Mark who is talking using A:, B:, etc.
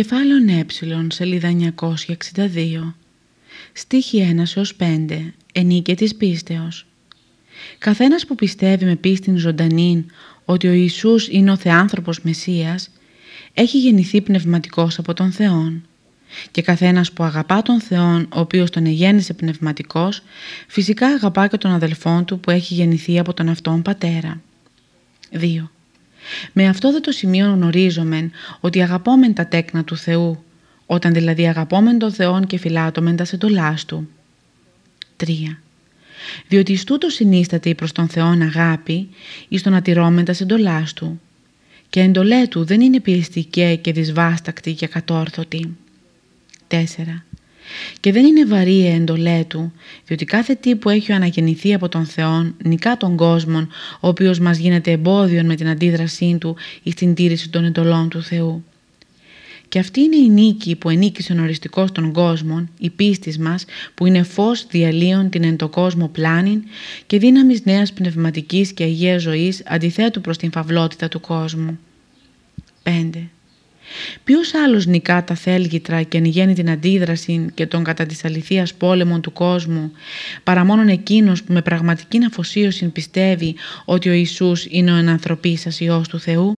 A: Κεφάλαιο Ε, σελίδα 962. Στίχη 1 έως 5. Ενίκαι της πίστεως. Καθένας που πιστεύει με πίστην ζωντανή ότι ο Ιησούς είναι ο Θεάνθρωπος Μεσσίας, έχει γεννηθεί πνευματικός από τον Θεόν. Και καθένας που αγαπά τον Θεόν, ο οποίος τον εγέννησε πνευματικός, φυσικά αγαπά και τον αδελφόν του που έχει γεννηθεί από τον αυτόν πατέρα. 2. Με αυτό δεν το σημείο γνωρίζομεν ότι αγαπόμεν τα τέκνα του Θεού, όταν δηλαδή αγαπόμεν τον Θεόν και φυλάτωμεν τα εντολάς Του. 3. Διότι εις τούτο συνίσταται η προς τον Θεόν αγάπη, εις το να τηρώμεν τα εντολάς Του. Και εντολέ Του δεν είναι πιεστική και δυσβάστακτη και κατόρθωτη. 4. Και δεν είναι βαρύ η εντολέ του, διότι κάθε τι που έχει αναγεννηθεί από τον Θεό νικά τον κόσμο, ο οποίος μας γίνεται εμπόδιον με την αντίδρασή του ή στην τήρηση των εντολών του Θεού. Και αυτή είναι η νίκη που ενίκησε ο οριστικός των κόσμων, η πίστης μας, που είναι φως διαλύων την εν το κόσμο πλάνην και δύναμης νέας πνευματικής και αγίας ζωής αντιθέτου προς την φαυλότητα του κόσμου. 5. Ποιος άλλος νικά τα θέλγητρα και ανοιγαίνει την αντίδραση και τον κατά της αληθείας πόλεμων του κόσμου, παρά μόνον εκείνος που με πραγματική αφοσίωση πιστεύει ότι ο Ιησούς είναι ο ενανθρωπής σας Υιός του Θεού;